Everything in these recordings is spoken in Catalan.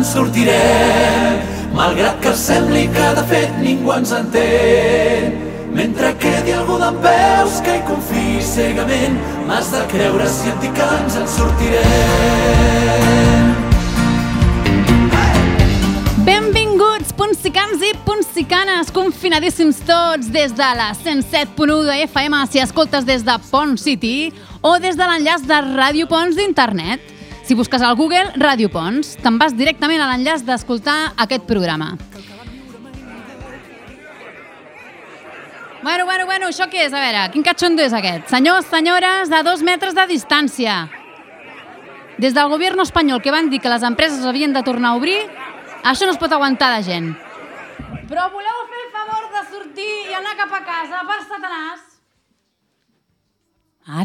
ens sortirem, malgrat que sembli que de fet ningú ens entén. Mentre quedi algú d'en peus que hi confiï cegament, m'has de creure si et dic que ens en sortirem. Benvinguts, punsicans i punsicanes, confinadíssims tots des de la 107.1 de FM si escoltes des de Pont City o des de l'enllaç de Ràdio Pons d'internet. Si busques al Google Ràdio Pons, te'n vas directament a l'enllaç d'escoltar aquest programa. Bueno, bueno, bueno, això què és? A veure, quin catxondo és aquest? Senyors, senyores, de dos metres de distància. Des del govern espanyol que van dir que les empreses havien de tornar a obrir, això no es pot aguantar de gent. Però voleu fer el favor de sortir i anar cap a casa per Satanàs?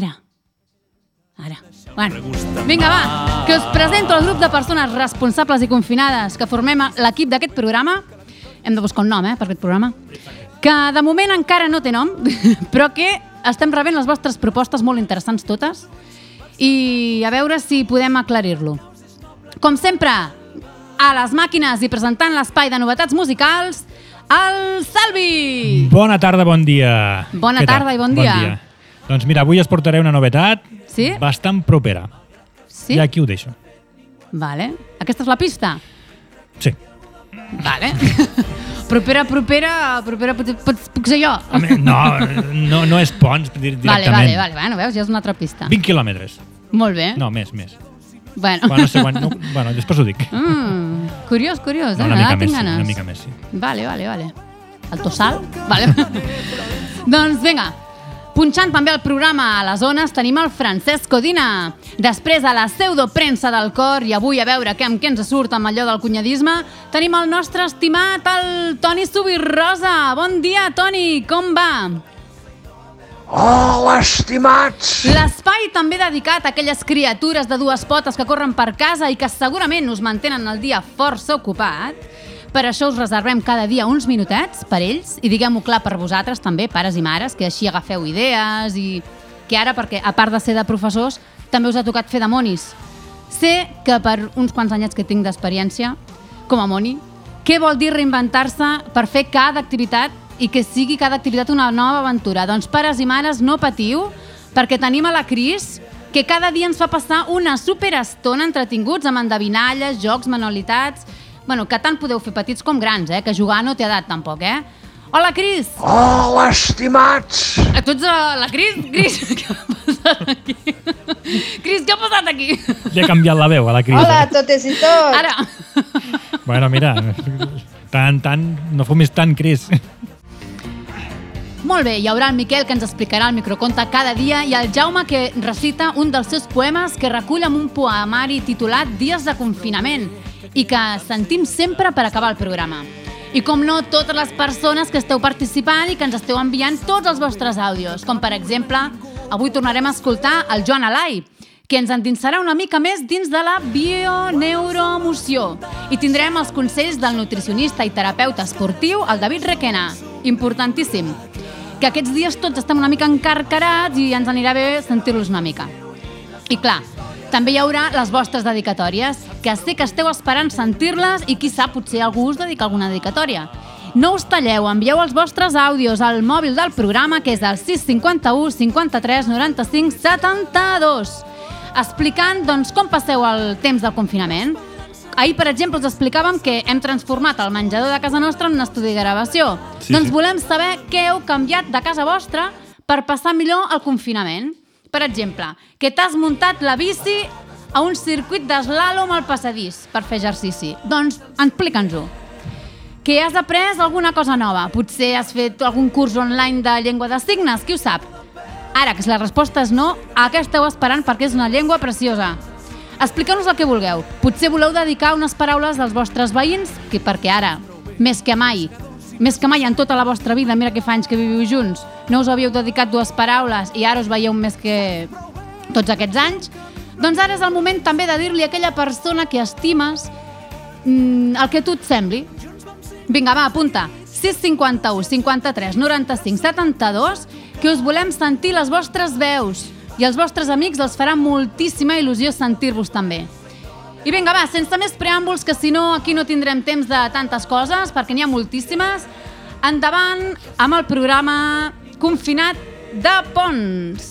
Ara. Ara. Bueno, vinga, va, que us presento el grup de persones responsables i confinades que formem l'equip d'aquest programa. Hem de buscar un nom, eh, per aquest programa. Que de moment encara no té nom, però que estem rebent les vostres propostes molt interessants totes i a veure si podem aclarir-lo. Com sempre, a les màquines i presentant l'espai de novetats musicals, el Salvi! Bona tarda, bon dia. Bona tarda i bon dia. Doncs mira, avui us portaré una novetat Sí? bastant propera. Sí? I aquí ho deixo. Vale. Aquesta és la pista? Sí. Vale. propera, propera, propera, pot, puc ser jo? Mi, no, no, no és Pons dir- Vale, directament. vale, vale. Bueno, veus, ja és una altra pista. 20 quilòmetres. Molt bé. No, més, més. Bueno. Bueno, no sé quan... No, bueno, després ho dic. Mm, curiós, curiós. No, eh? una Ara mica tinc més, ganes. una mica més, sí. Vale, vale, vale. El tossal? Vale. doncs vinga, punxant també el programa a les zones tenim el Francesc Codina. Després a la pseudopremsa del cor i avui a veure què amb què ens surt amb allò del cunyadisme, tenim el nostre estimat, el Toni Subirrosa. Bon dia, Toni, com va? Hola, estimats! L'espai també dedicat a aquelles criatures de dues potes que corren per casa i que segurament us mantenen el dia força ocupat. Per això us reservem cada dia uns minutets per ells i diguem-ho clar per vosaltres també, pares i mares, que així agafeu idees i que ara, perquè a part de ser de professors, també us ha tocat fer de monis. Sé que per uns quants anyets que tinc d'experiència, com a moni, què vol dir reinventar-se per fer cada activitat i que sigui cada activitat una nova aventura? Doncs pares i mares, no patiu, perquè tenim a la Cris, que cada dia ens fa passar una superestona entretinguts amb endevinalles, jocs, manualitats... Bueno, que tant podeu fer petits com grans, eh? Que jugar no té edat tampoc, eh? Hola, Cris! Hola, estimats! A tu ets la, la Cris? Cris, què ha passat aquí? Cris, què ha passat aquí? Li he canviat la veu a la Cris. Hola a totes i tots. Ara, Bueno, mira, tant, tant, no fumis tant, Cris. Molt bé, hi haurà el Miquel que ens explicarà el microconte cada dia i el Jaume que recita un dels seus poemes que recull amb un poemari titulat Dies de confinament i que sentim sempre per acabar el programa. I com no, totes les persones que esteu participant i que ens esteu enviant tots els vostres àudios, com per exemple, avui tornarem a escoltar el Joan Alai, que ens endinsarà una mica més dins de la bioneuroemoció. I tindrem els consells del nutricionista i terapeuta esportiu, el David Requena. Importantíssim. Que aquests dies tots estem una mica encarcarats i ens anirà bé sentir-los una mica. I clar, també hi haurà les vostres dedicatòries, que sé que esteu esperant sentir-les i qui sap, potser algú us dedica alguna dedicatòria. No us talleu, envieu els vostres àudios al mòbil del programa, que és el 651 53 95 72, explicant doncs, com passeu el temps del confinament. Ahir, per exemple, us explicàvem que hem transformat el menjador de casa nostra en un estudi de gravació. Sí, doncs sí. volem saber què heu canviat de casa vostra per passar millor el confinament. Per exemple, que t'has muntat la bici a un circuit d'eslàlom al passadís per fer exercici. Doncs explica'ns-ho. Que has après alguna cosa nova. Potser has fet algun curs online de llengua de signes, qui ho sap? Ara, que si la resposta és no, a què esteu esperant perquè és una llengua preciosa? Expliqueu-nos el que vulgueu. Potser voleu dedicar unes paraules als vostres veïns, que perquè ara, més que mai, més que mai en tota la vostra vida, mira que fa anys que viviu junts, no us havíeu dedicat dues paraules i ara us veieu més que tots aquests anys, doncs ara és el moment també de dir-li a aquella persona que estimes mm, el que tu et sembli. Vinga, va, apunta. 651 53 95 72 que us volem sentir les vostres veus i els vostres amics els farà moltíssima il·lusió sentir-vos també. I vinga, va, sense més preàmbuls, que si no aquí no tindrem temps de tantes coses, perquè n'hi ha moltíssimes. Endavant amb el programa Confinat de Pons.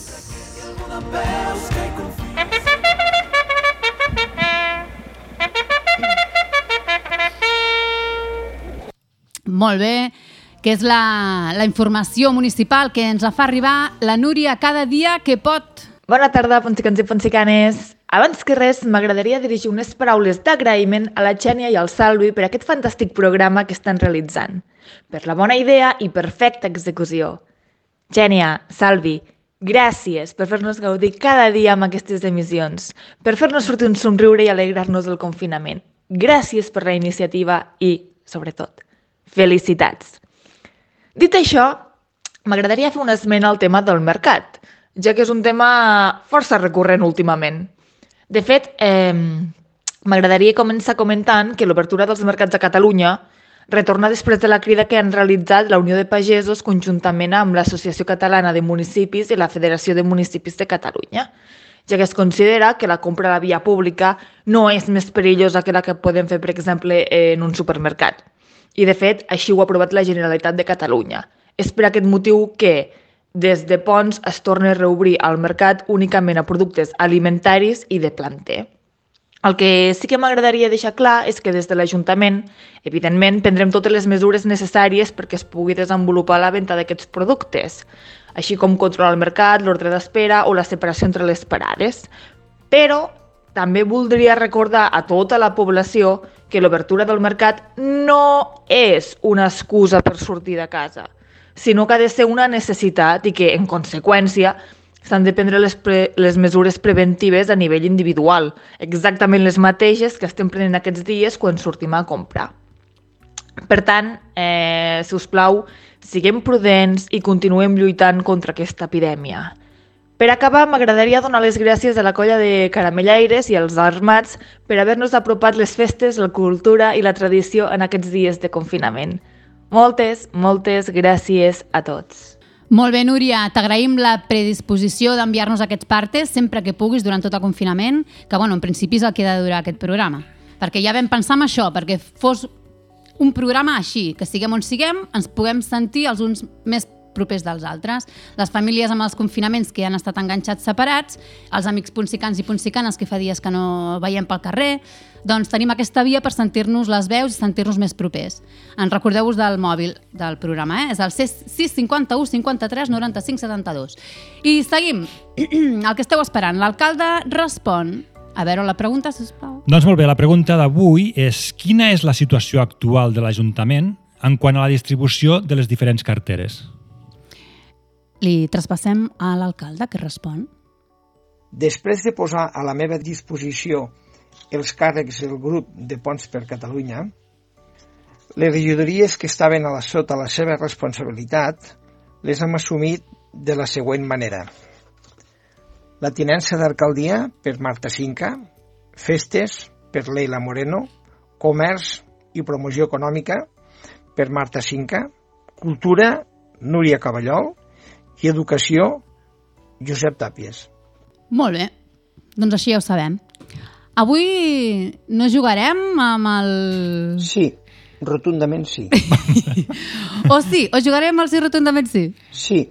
Molt bé, que és la, la informació municipal que ens la fa arribar la Núria cada dia que pot. Bona tarda, ponsicans i ponsicanes. Abans que res, m'agradaria dirigir unes paraules d'agraïment a la Xènia i al Salvi per aquest fantàstic programa que estan realitzant, per la bona idea i perfecta execució. Xènia, Salvi, gràcies per fer-nos gaudir cada dia amb aquestes emissions, per fer-nos sortir un somriure i alegrar-nos del confinament. Gràcies per la iniciativa i, sobretot, felicitats. Dit això, m'agradaria fer una esmena al tema del mercat, ja que és un tema força recurrent últimament. De fet, eh, m'agradaria començar comentant que l'obertura dels mercats a Catalunya retorna després de la crida que han realitzat la Unió de Pagesos conjuntament amb l'Associació Catalana de Municipis i la Federació de Municipis de Catalunya, ja que es considera que la compra a la via pública no és més perillosa que la que podem fer, per exemple, en un supermercat. I, de fet, així ho ha aprovat la Generalitat de Catalunya. És per aquest motiu que, des de Pons, es torna a reobrir el mercat únicament a productes alimentaris i de planter. El que sí que m'agradaria deixar clar és que des de l'Ajuntament, evidentment, prendrem totes les mesures necessàries perquè es pugui desenvolupar la venda d'aquests productes, així com controlar el mercat, l'ordre d'espera o la separació entre les parades. Però també voldria recordar a tota la població que l'obertura del mercat no és una excusa per sortir de casa, sinó que ha de ser una necessitat i que, en conseqüència, s'han de prendre les, pre les mesures preventives a nivell individual, exactament les mateixes que estem prenent aquests dies quan sortim a comprar. Per tant, eh, si us plau, siguem prudents i continuem lluitant contra aquesta epidèmia. Per acabar, m'agradaria donar les gràcies a la colla de caramellaires i als armats per haver-nos apropat les festes, la cultura i la tradició en aquests dies de confinament. Moltes, moltes gràcies a tots. Molt bé, Núria, t'agraïm la predisposició d'enviar-nos aquests partes sempre que puguis durant tot el confinament, que, bueno, en principi és el que ha de durar aquest programa. Perquè ja vam pensar en això, perquè fos un programa així, que siguem on siguem, ens puguem sentir els uns més propers dels altres. Les famílies amb els confinaments que han estat enganxats separats, els amics punsicans i punsicanes que fa dies que no veiem pel carrer, doncs tenim aquesta via per sentir-nos les veus i sentir-nos més propers. En recordeu-vos del mòbil del programa, eh? és el 651 53 95 72. I seguim. el que esteu esperant. L'alcalde respon a veure, la pregunta, sisplau. Doncs molt bé, la pregunta d'avui és quina és la situació actual de l'Ajuntament en quant a la distribució de les diferents carteres? Li traspassem a l'alcalde, que respon. Després de posar a la meva disposició els càrrecs del grup de Ponts per Catalunya, les regidories que estaven a la sota la seva responsabilitat les hem assumit de la següent manera. La tinença d'alcaldia per Marta Cinca, festes per Leila Moreno, comerç i promoció econòmica per Marta Cinca, cultura Núria Cavallol i educació Josep Tàpies. Molt bé, doncs així ja ho sabem. Avui no jugarem amb el... Sí, rotundament sí. O sí, o jugarem al sí rotundament sí? Sí,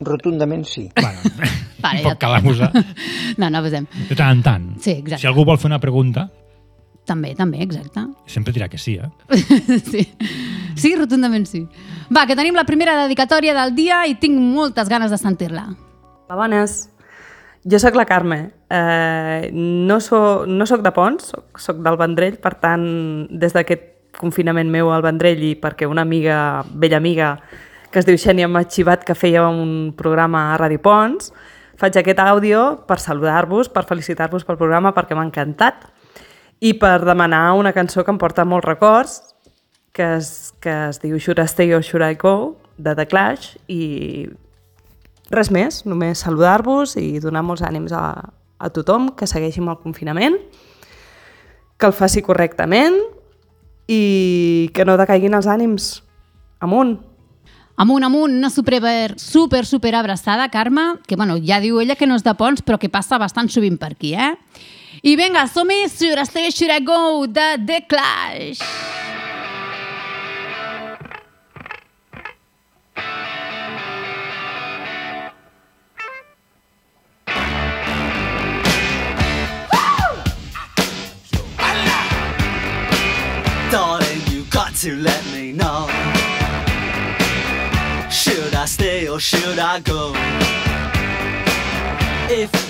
rotundament sí. Bueno, Vale, un poc cal abusar. No, no abusem. De tant en tant. Sí, exacte. Si algú vol fer una pregunta, També, també, exacte. sempre dirà que sí, eh? sí. sí, rotundament sí. Va, que tenim la primera dedicatòria del dia i tinc moltes ganes de sentir-la. Hola, bones. Jo sóc la Carme. Eh, no, so, no sóc de Pons, soc, soc del Vendrell, per tant, des d'aquest confinament meu al Vendrell i perquè una amiga, vella amiga, que es diu Xènia m'ha xivat que feia un programa a Ràdio Pons, faig aquest àudio per saludar-vos, per felicitar-vos pel programa, perquè m'ha encantat, i per demanar una cançó que em porta molts records, que es, que es diu Should I Stay or Should I Go, de The Clash, i res més, només saludar-vos i donar molts ànims a, a tothom que segueixi amb el confinament, que el faci correctament i que no decaiguin els ànims. Amunt! Amunt, amunt, una super, super, super abraçada, Carme, que bueno, ja diu ella que no és de Pons, però que passa bastant sovint per aquí, eh? I vinga, som-hi, Should I Stay, Should I Go, de The Clash. Darling, you got to let me know. Should I stay or should I go? If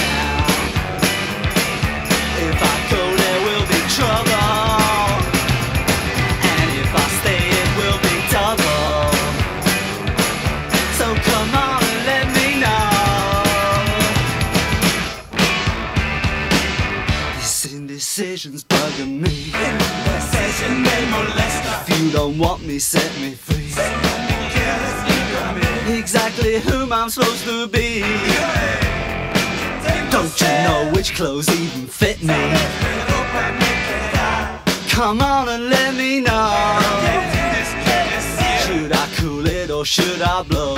These indecisions bugging me. If you don't want me, set me free. Careless me, Exactly whom I'm supposed to be. Don't you know which clothes even fit me? Come on and let me know. Should I cool it or should I blow?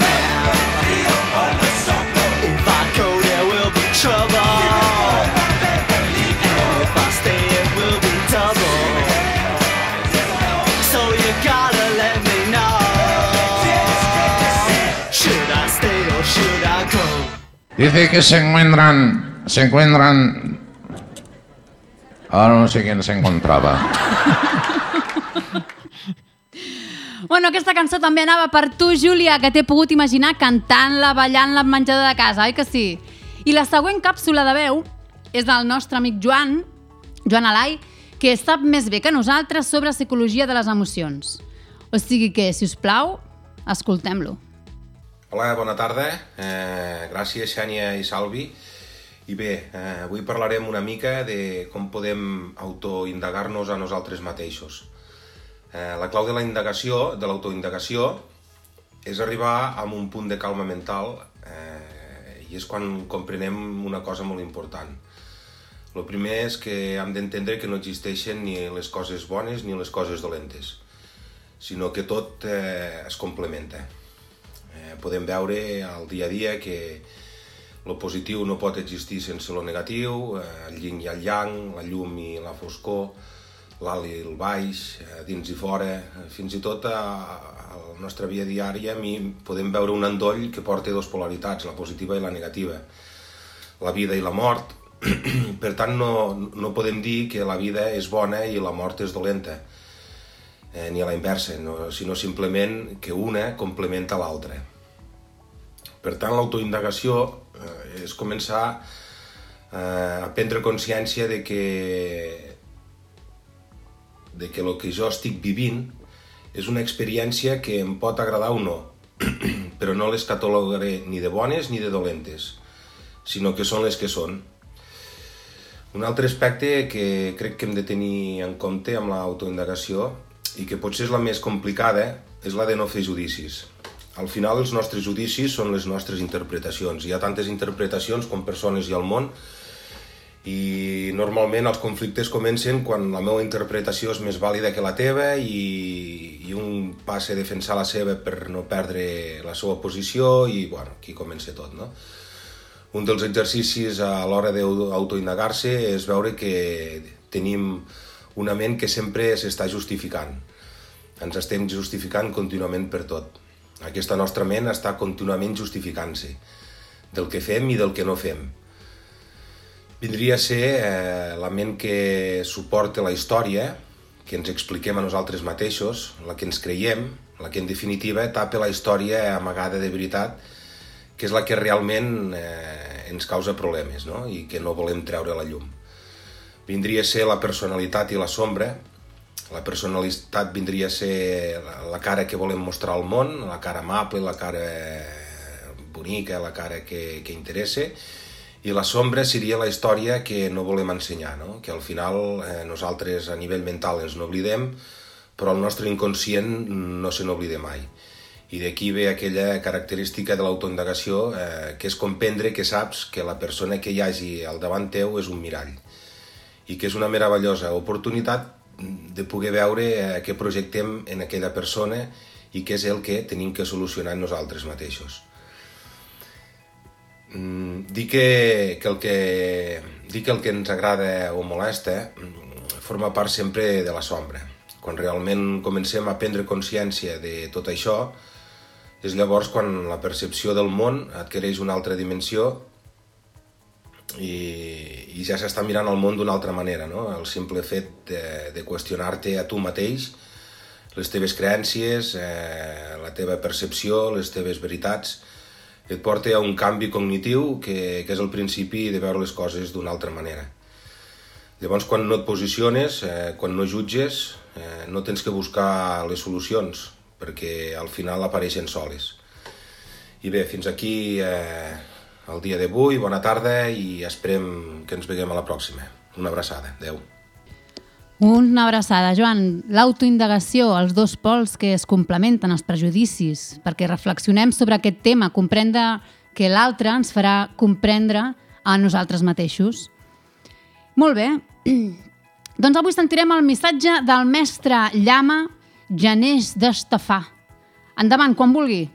Dice que se encuentran, se encuentran... Ahora no sé quién se encontraba. Bueno, aquesta cançó també anava per tu, Júlia, que t'he pogut imaginar cantant-la, ballant-la en menjador de casa, oi que sí? I la següent càpsula de veu és del nostre amic Joan, Joan Alai, que sap més bé que nosaltres sobre psicologia de les emocions. O sigui que, si us plau, escoltem-lo. Hola, bona tarda. Eh, gràcies, Xènia i Salvi. I bé, eh, avui parlarem una mica de com podem autoindagar-nos a nosaltres mateixos. Eh, la clau de la indagació, de l'autoindagació, és arribar a un punt de calma mental eh, i és quan comprenem una cosa molt important. El primer és que hem d'entendre que no existeixen ni les coses bones ni les coses dolentes, sinó que tot eh, es complementa. Eh, podem veure al dia a dia que el positiu no pot existir sense el negatiu, eh, el yin i el yang, la llum i la foscor, l'alt i el baix, eh, dins i fora, eh, fins i tot a, a la nostra vida diària mi podem veure un endoll que porta dues polaritats, la positiva i la negativa, la vida i la mort. per tant, no, no podem dir que la vida és bona i la mort és dolenta, eh, ni a la inversa, no, sinó simplement que una complementa l'altra. Per tant, l'autoindagació eh, és començar eh, a prendre consciència de que de que el que jo estic vivint és una experiència que em pot agradar o no, però no les catalogaré ni de bones ni de dolentes, sinó que són les que són. Un altre aspecte que crec que hem de tenir en compte amb l'autoindagació i que potser és la més complicada és la de no fer judicis. Al final els nostres judicis són les nostres interpretacions. Hi ha tantes interpretacions com persones ha al món i normalment els conflictes comencen quan la meva interpretació és més vàlida que la teva i, i un passa a defensar la seva per no perdre la seva posició i bueno, aquí comença tot, no? Un dels exercicis a l'hora d'autoindagar-se és veure que tenim una ment que sempre s'està justificant. Ens estem justificant contínuament per tot. Aquesta nostra ment està contínuament justificant-se del que fem i del que no fem. Vindria a ser eh, la ment que suporta la història, que ens expliquem a nosaltres mateixos, la que ens creiem, la que en definitiva tapa la història amagada de veritat, que és la que realment eh, ens causa problemes no? i que no volem treure a la llum. Vindria a ser la personalitat i la sombra, la personalitat vindria a ser la cara que volem mostrar al món, la cara amable, la cara bonica, la cara que, que interessa, i la sombra seria la història que no volem ensenyar, no? que al final eh, nosaltres a nivell mental ens n'oblidem, però el nostre inconscient no se n'oblida mai. I d'aquí ve aquella característica de l'autoindagació, eh, que és comprendre que saps que la persona que hi hagi al davant teu és un mirall i que és una meravellosa oportunitat de poder veure eh, què projectem en aquella persona i què és el que tenim que solucionar nosaltres mateixos. Mm, dir que, que, el que, dir que el que ens agrada o molesta mm, forma part sempre de la sombra. Quan realment comencem a prendre consciència de tot això, és llavors quan la percepció del món adquireix una altra dimensió i, i ja s'està mirant el món d'una altra manera. No? El simple fet de, de qüestionar-te a tu mateix, les teves creencies, eh, la teva percepció, les teves veritats, et porta a un canvi cognitiu que, que és el principi de veure les coses d'una altra manera. Llavors, quan no et posiciones, eh, quan no jutges, eh, no tens que buscar les solucions, perquè al final apareixen soles. I bé, fins aquí eh, el dia d'avui, bona tarda i esperem que ens veiem a la pròxima. Una abraçada. Adéu. Una abraçada, Joan. L'autoindagació, els dos pols que es complementen, els prejudicis, perquè reflexionem sobre aquest tema, comprendre que l'altre ens farà comprendre a nosaltres mateixos. Molt bé. doncs avui sentirem el missatge del mestre Llama Janés d'Estafà. Endavant, quan vulgui.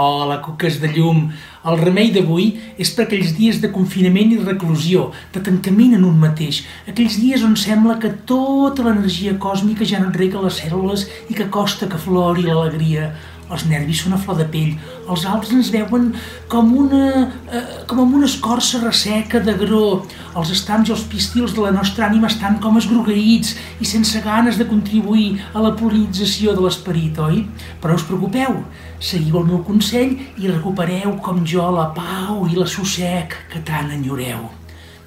Oh, la cuques de llum! El remei d'avui és per aquells dies de confinament i reclusió, de tancament en un mateix, aquells dies on sembla que tota l'energia còsmica ja no enrega les cèl·lules i que costa que flori l'alegria, els nervis són a flor de pell, els altres ens veuen com una, eh, com amb una escorça resseca d'agró. Els estams i els pistils de la nostra ànima estan com esgrogueïts i sense ganes de contribuir a la polinització de l'esperit, oi? Però us preocupeu, seguiu el meu consell i recupereu com jo la pau i l'assossec que tant enyoreu.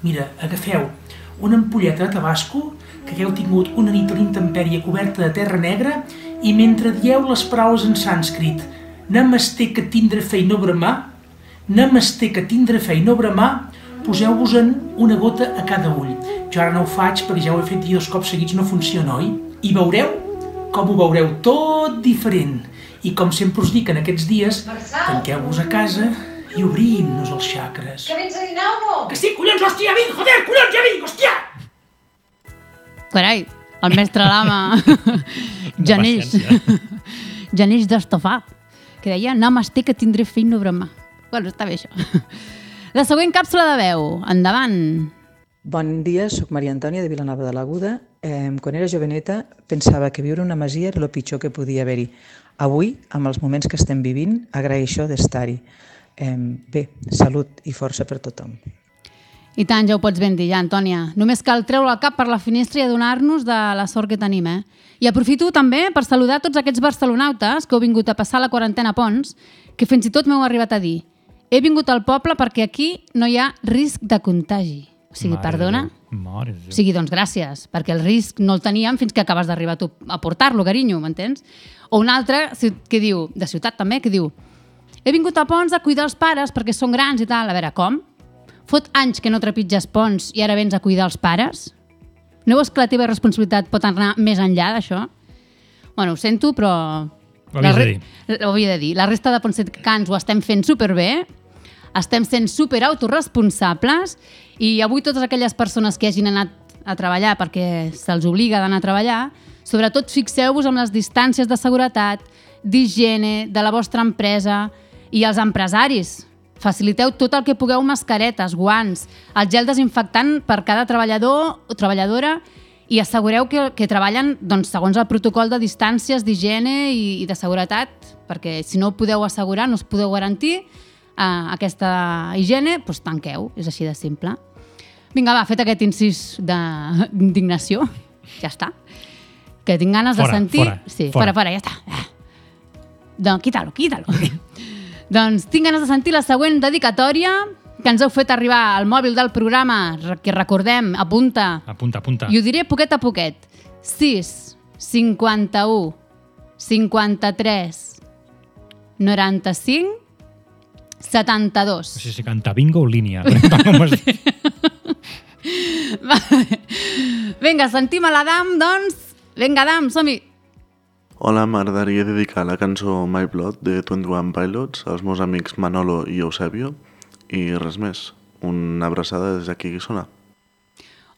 Mira, agafeu una ampolleta de tabasco que hagueu tingut una nit a l'intempèrie coberta de terra negra i mentre dieu les paraules en sànscrit Namaste que tindre fe i no bramar, Namaste que tindre fe i no bramar, poseu-vos-en una gota a cada ull. Jo ara no ho faig perquè ja ho he fet dos cops seguits, no funciona, oi? I veureu com ho veureu tot diferent. I com sempre us dic en aquests dies, tanqueu-vos a casa i obrim-nos els xacres. Que vens a dinar o no? Que sí, collons, hòstia, ja vinc, joder, collons, ja vinc, hòstia! Carai, el mestre Lama Janeix Janeix d'Estafà que deia Namaste que tindré fill no brama bueno, està bé això la següent càpsula de veu, endavant Bon dia, sóc Maria Antònia de Vilanova de l'Aguda. Eh, quan era joveneta pensava que viure una masia era el pitjor que podia haver-hi. Avui, amb els moments que estem vivint, agraeixo d'estar-hi. Eh, bé, salut i força per tothom. I tant, ja ho pots ben dir, ja, Antònia. Només cal treure el cap per la finestra i adonar-nos de la sort que tenim, eh? I aprofito també per saludar tots aquests barcelonautes que heu vingut a passar la quarantena a Pons, que fins i tot m'heu arribat a dir he vingut al poble perquè aquí no hi ha risc de contagi. O sigui, Mare perdona? Mare O sigui, doncs gràcies, perquè el risc no el teníem fins que acabes d'arribar tu a portar-lo, carinyo, m'entens? O un altre que diu, de ciutat també, que diu He vingut a Pons a cuidar els pares perquè són grans i tal. A veure, com? Fot anys que no trepitges Pons i ara vens a cuidar els pares? No veus que la teva responsabilitat pot anar més enllà d'això? Bueno, ho sento, però... Ho havies de re- Ho havia de dir. La resta de ponsecans ho estem fent superbé, estem sent super autorresponsables i avui totes aquelles persones que hagin anat a treballar perquè se'ls obliga d'anar a treballar, sobretot fixeu-vos amb les distàncies de seguretat, d'higiene, de la vostra empresa i els empresaris. Faciliteu tot el que pugueu mascaretes, guants, el gel desinfectant per cada treballador o treballadora i assegureu que, que treballen doncs, segons el protocol de distàncies, d'higiene i, i de seguretat, perquè si no ho podeu assegurar, no us podeu garantir eh, aquesta higiene, doncs tanqueu, és així de simple. Vinga, va, fet aquest incís de- d'indignació, ja està. Que tinc ganes Fora, de sentir... fora, sí, fora. fora, fora, ja està. Doncs quítalo, quítalo. Doncs tinc ganes de sentir la següent dedicatòria que ens heu fet arribar al mòbil del programa, que recordem, apunta, Apunta, apunta. i ho diré poquet a poquet. 6, 51, 53, 95, 72. No sé si canta bingo o línia. Diu? Vinga, sentim a l'Adam, doncs. Vinga, Adam, som-hi. Hola, m'agradaria dedicar la cançó My Blood de 21 Pilots als meus amics Manolo i Eusebio i res més. Una abraçada des d'aquí a Guissona.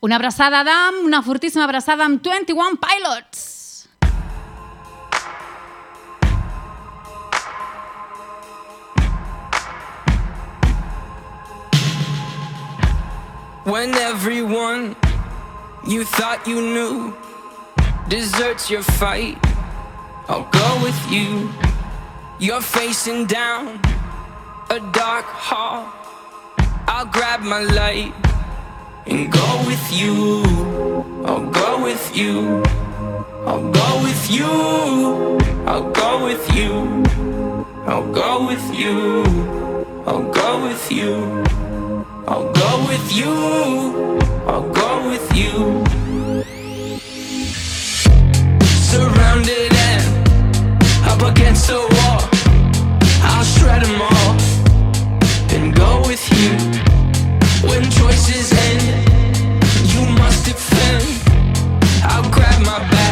Una abraçada, Adam, una fortíssima abraçada amb 21 Pilots. When everyone you thought you knew deserts your fight, I'll go with you. You're facing down a dark hall. I'll grab my light and go with you. I'll go with you. I'll go with you. I'll go with you. I'll go with you. I'll go with you. I'll go with you. I'll go with you. Surrounded against the wall. I'll shred them all and go with you. When choices end, you must defend. I'll grab my back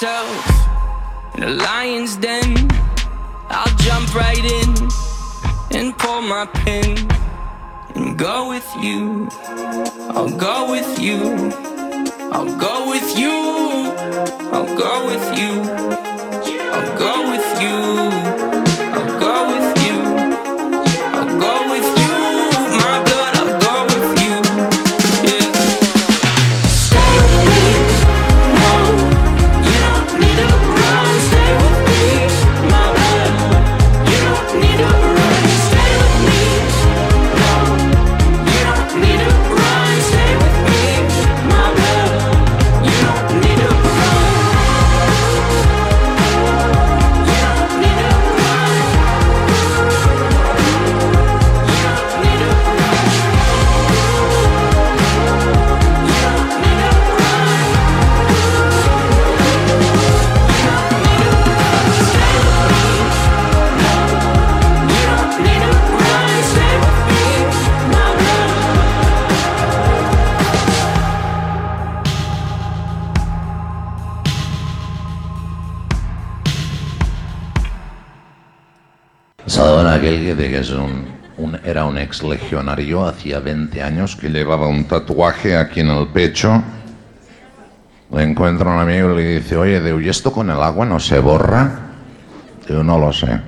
yourself in a lion's den, I'll jump right in and pull my pin and go with you. I'll go with you. I'll go era un ex legionario hacía 20 años que llevaba un tatuaje aquí en el pecho. Le encuentra un amigo y le dice, oye, Deu, ¿y esto con el agua no se borra? Digo, no lo sé.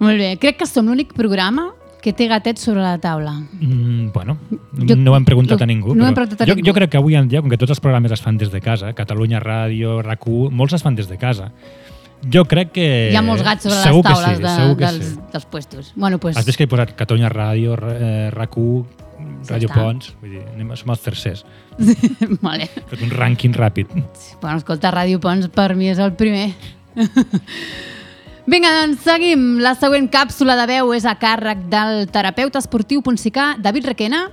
Molt bé, crec que som l'únic programa que té gatet sobre la taula. Mm, bueno, Jo- no ho hem preguntat jo- a ningú. no hem preguntat a jo, ningú. jo crec que avui en dia, com que tots els programes es fan des de casa, Catalunya Ràdio, RAC1, molts es fan des de casa. Jo crec que... Hi ha molts gats sobre Eh, segur les taules sí, de, dels, sí. dels puestos. Bueno, pues, Has vist que he posat Catalunya Ràdio, eh, RAC1, Ràdio està. Pons, vull dir, anem, som els tercers. vale. Fet un rànquing ràpid. Bueno, escolta, Ràdio Pons per mi és el primer. Vinga, doncs seguim. La següent càpsula de veu és a càrrec del terapeuta esportiu ponsicà David Requena,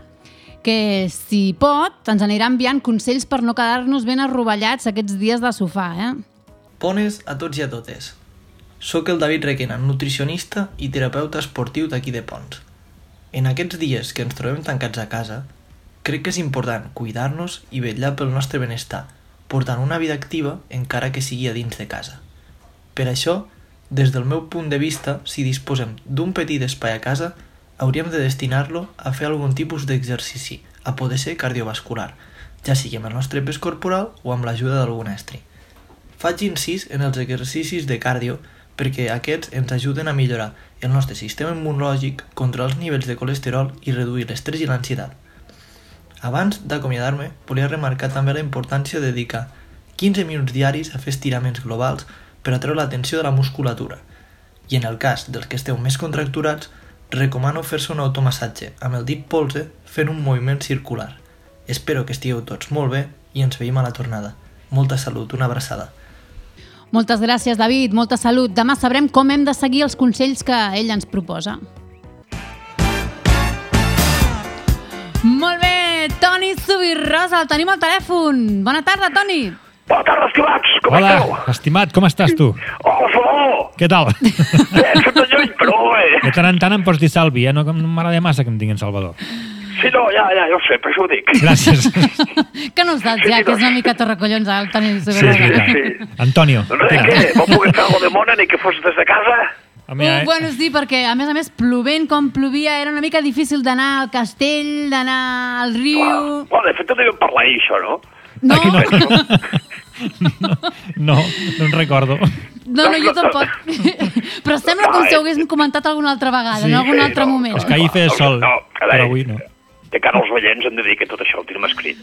que, si pot, ens anirà enviant consells per no quedar-nos ben arrovellats aquests dies de sofà, eh? Bones a tots i a totes. Soc el David Requena, nutricionista i terapeuta esportiu d'aquí de Pons. En aquests dies que ens trobem tancats a casa, crec que és important cuidar-nos i vetllar pel nostre benestar, portant una vida activa encara que sigui a dins de casa. Per això, des del meu punt de vista, si disposem d'un petit espai a casa, hauríem de destinar-lo a fer algun tipus d'exercici, a poder ser cardiovascular, ja sigui amb el nostre pes corporal o amb l'ajuda d'algun estri. Faig incís en els exercicis de cardio perquè aquests ens ajuden a millorar el nostre sistema immunològic, controlar els nivells de colesterol i reduir l'estrès i l'ansietat. Abans d'acomiadar-me, volia remarcar també la importància de dedicar 15 minuts diaris a fer estiraments globals per atreure l'atenció de la musculatura. I en el cas dels que esteu més contracturats, recomano fer-se un automassatge amb el dit polze fent un moviment circular. Espero que estigueu tots molt bé i ens veiem a la tornada. Molta salut, una abraçada. Moltes gràcies, David. Molta salut. Demà sabrem com hem de seguir els consells que ell ens proposa. Molt bé, Toni Subirrosa, el tenim al telèfon. Bona tarda, Toni. Bona tarda, estimats, com Hola, esteu? estimat, com estàs tu? Hola, Salvador! Què tal? Bé, sóc de lluny, però bé. De tant en tant em pots dir Salvi, eh? No, no m'agrada massa que em diguin Salvador. Sí, no, ja, ja, ja ho sé, per això ho dic. Gràcies. Que no saps ja, que és una mica torracollons el Toni Sí, és Subirrosa. veritat. Antonio. Doncs res, què? Vam poder fer alguna de mona ni que fos des de casa? Home, Uh, bueno, sí, perquè a més a més plovent com plovia era una mica difícil d'anar al castell, d'anar al riu... Bueno, de fet, no devem parlar d'això, no? No, Aquí no. no, no en recordo. no, no, jo tampoc. Però sembla com si ho haguéssim comentat alguna altra vegada, en algun altre moment. És que ahir feia sol, No, però avui no. De cara als veients hem de dir que tot això ho tenim escrit.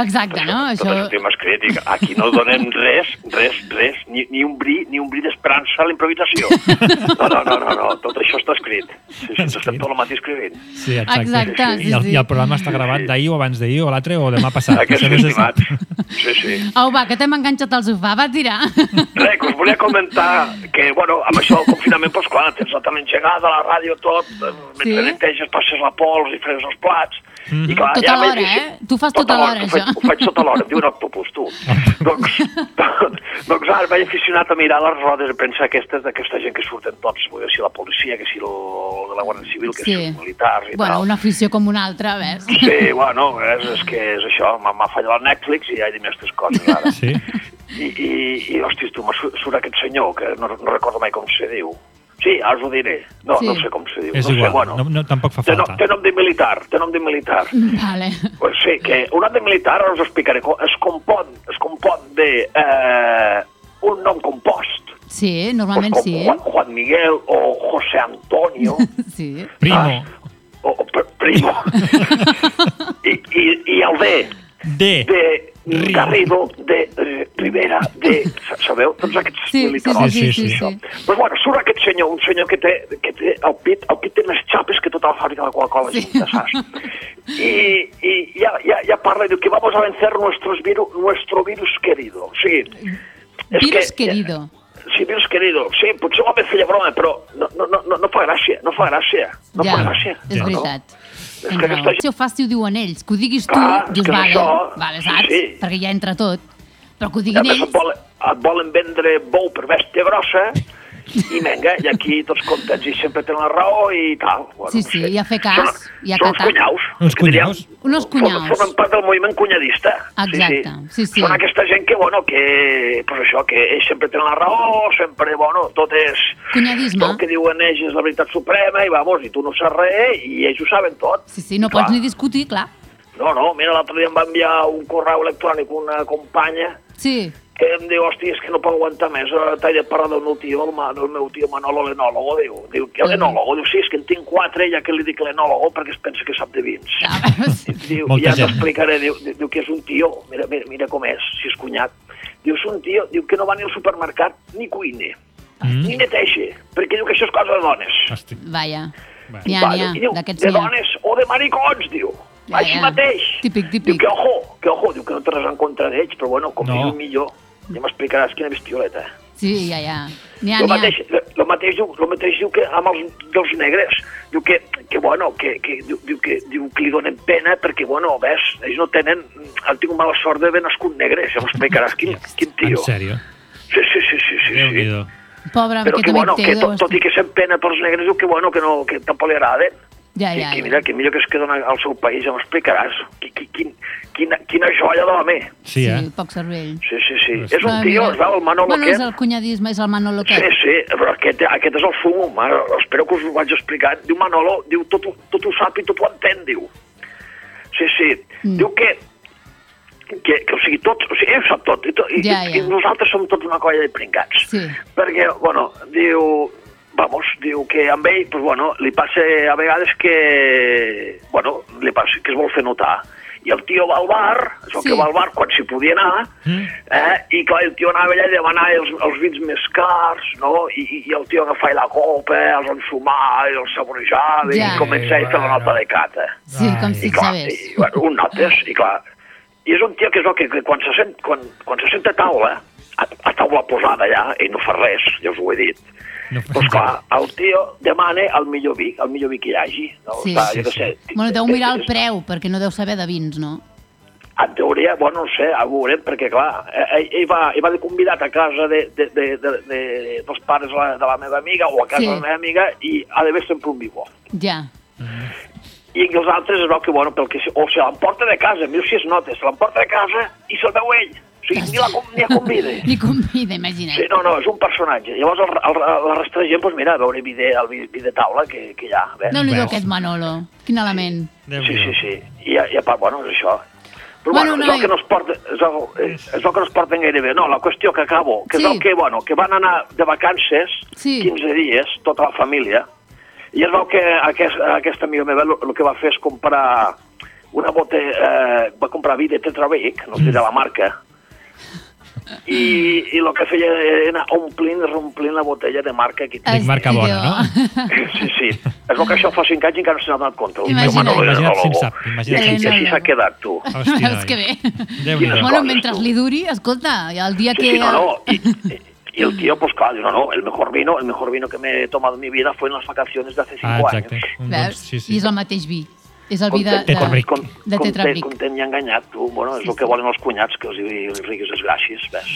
Exacte, no? Tot això ho Això... tenim escrit i aquí no donem res, res, res, ni, ni un bri, ni un bri d'esperança a la improvisació. No, no, no, no, no, tot això està escrit. Sí, sí, estem tot el matí escrivint. Sí, exacte. Exacte, sí, I, el, sí. I el programa està gravat d'ahir o abans d'ahir o l'altre o demà passat. Aquest és estimat. Sí, sí. Au, va, que t'hem enganxat al sofà, va tirar. Res, que us volia comentar que, bueno, amb això del confinament, doncs clar, tens la tele engegada, la ràdio, tot, eh, mentre Sí. neteges, passes la pols i frenes els plats. I clar, Tot ja alhora, veig així- eh? Tu fas tot alhora, ho faig, això. Ho faig tot alhora, em diuen octopus, tu. doncs, doncs ara vaig aficionat a mirar les rodes i pensar aquestes d'aquesta gent que surten tots, vull dir, si la policia, que si lo de la Guàrdia Civil, que Sí. si els militars i Bueno, tal. una afició com una altra, ves. Sí, bueno, és, és que és això, m'ha fallat el Netflix i ja he dit aquestes coses ara. Sí. I, i, i hòstia, tu, surt aquest senyor, que no, no recordo mai com se diu. Sí, ara us ho diré. No, Sí. no sé com se diu. És no igual, sé, bueno. no, no, tampoc fa Té, falta. té nom de militar, té nom de militar. Vale. Pues sí, que un nom de militar, ara us ho explicaré, es compon, es compon de eh, un nom compost. Sí, normalment com sí. Juan, Juan Miguel o José Antonio. Sí. Primo. O, o pr- primo. I, i, I el D. De. De Garrido, de eh, Rivera, de... sa- Sabeu? Tots aquests Sí, sí, militarots. sí, sí, sí, sí. Pues bueno, surt aquest senyor, un senyor que té, que té el pit, el pit té més xapes que tota la fàbrica de Coca-Cola sí. junta, saps? I, i ja, ja, ja parla diu que vamos a vencer nuestros viru, nuestro virus querido. O sigui, és Virus que, querido. Sí, virus querido. Sí, potser l'home feia broma, però no, no, no, no, no fa gràcia, no fa gràcia. No Ja, fa gràcia. és no? veritat. És que aquesta Si ho fas, si ho diuen ells. Que ho diguis tu, Clar, dius, que és vale, això. vale, Sí, saps? sí. Perquè ja entra tot. Però que ho diguin més et ells... volen, et volen vendre bou per bèstia grossa i vinga, i aquí tots contents i sempre tenen la raó i tal. Bueno, Sí, no sí, sé. i a fer cas, Són, i a són uns cunyaus, Uns cunyaus. Unos cunyaus. formen part del moviment cunyadista. Exacte, sí, sí. Són aquesta gent que, bueno, que, pues això, que ells sempre tenen la raó, sempre, bueno, tot és... Cunyadisme. Tot el que diuen ells és la veritat suprema, i vamos, i tu no saps res, i ells ho saben tot. Sí, sí, no Clar. pots ni discutir, clar. No, no, mira, l'altre dia em va enviar un correu electrònic una companya Sí. Que em diu, hòstia, és que no puc aguantar més, eh, t'he de parlar del meu tio, el, ma- del meu tio Manolo l'enòlogo, diu. Diu, què l'enòlogo? Diu, sí, és que en tinc quatre, ja que li dic l'enòlogo, perquè es pensa que sap de vins. Diu, Molta ja t'explicaré, diu, diu, diu que és un tio, mira, mira, mira com és, si és cunyat. Diu, és un tio, diu que no va ni al supermercat ni cuine, Mm. ni neteja, perquè diu que això és cosa de dones. Vaja. N'hi ha, Va, n'hi ha, i diu, d'aquests de dones o de maricons, diu. Ja, Així ja. mateix. Típic, Diu típic. que ojo, que ojo, diu que no té res en contra d'ells, però bueno, com No. el millor, ja m'explicaràs quina bestioleta. Sí, ja, ja. N'hi ha, El n'hi ha. mateix, el mateix, diu, el mateix diu que amb els dels negres, diu que, que bueno, que, que, diu, diu, que, diu que li donen pena perquè, bueno, ves, ells no tenen, han tingut mala sort d'haver nascut negres, ja m'explicaràs quin, quin En tio. sèrio? Sí, sí, sí, sí, sí. sí. Pobre, Però que, amic bueno, que tot, tot i que sent pena pels negres, diu que, bueno, que, no, que tampoc li agraden. Ja, I ja, que ja. mira, que millor que es queda al seu país, ja m'explicaràs. Qui- qui- Quin, quina, quina joia d'home. Sí, eh? Sí, poc cervell. Sí, sí, sí. És Però un tio, mira, es veu, el Manolo Bueno, és aquest. el cunyadisme, és el Manolo Sí, aquest. sí, però aquest, aquest és el fum, mare, espero que us ho vaig explicant. Diu Manolo, diu, tot, ho- tot ho sap i tot ho entén, diu. Sí, sí. Mm. Diu que, que, que, o sigui, tots, o sigui, ell ho sap tot, i, to, i, Ja, i ja. nosaltres som tots una colla de pringats. Sí. Perquè, bueno, diu, vamos, diu que amb ell, pues, bueno, li passa a vegades que, bueno, li passa que es vol fer notar. I el tio va al bar, és el Sí. que va al bar quan s'hi podia anar, eh? i clar, el tio anava allà a demanar els, els vins més cars, no? I, i- i el tio agafava la copa, els ensumava, i els saborejava, Ja. i començava a fer la nota de cata. Sí, com si I clar, sabés. i, bueno, un notes, i clar, i és un tio que, és el que, que quan, se sent, quan, quan se sent a taula, a, a taula posada allà, ell no fa res, ja us ho he dit, No doncs clar, el tio demana el millor vi, el millor vi que hi hagi. No? Sí. Està, Sí, jo què sé, Bueno, deu mirar el preu, perquè no deu saber de vins, no? en teoria, bueno, no sé, ho veurem, perquè, clar, eh, ell, ell, va, ell va de convidat a casa de, de, de, de, de, dels pares de la, de la meva amiga o a casa Sí. de la meva amiga i ha d'haver sempre un vi bo. Ja. I els altres es veu que, bueno, pel que, o se l'emporta de casa, mira si es nota, se l'emporta de casa i se'l veu ell. Sigui, ni la, ni la convida. Ni convida, imagina't. Sí, no, no, és un personatge. Llavors, el, el, la resta de gent, doncs mira, veure vi de, el vi, vi de taula que, que hi ha. No li do aquest Manolo. Quin element. Sí, sí, sí. I, i a part, bueno, és això. Però Bueno, bueno, és el que no es porta, és el, és el que no es porten gaire bé. No, la qüestió que acabo, que Sí. és el que, bueno, que van anar de vacances, Sí. 15 dies, tota la família, i es veu que aquest, aquesta amiga meva el, que va fer és comprar una botella, eh, va comprar vi de Tetrabric, no us diré la marca, i, i el que feia era anar omplint, reomplint la botella de marca que Dic marca bona, no? Sí, sí. Es veu que això fa 5 anys i encara no se n'ha donat compte. El Imagina't. era Imagina't si en sap, imagina't I així s'ha quedat, tu. Hòstia, que bé. Bueno, coses, mentre tu. li duri, escolta, i el dia Sí, que... sí, no, no. Y, y el tío, pues claro, no, no, el mejor vino, el mejor vino que me he tomado en mi vida fue en las vacaciones de hace 5 Ah, años. exacte. Veus? doncs, sí, I sí. és el mateix vi. És el vi de, de, Tetrabric. con, de Tetrabric. content i enganyat, tu. Bueno, és el que volen els cunyats, que els hi els riguis les gràcies, ves?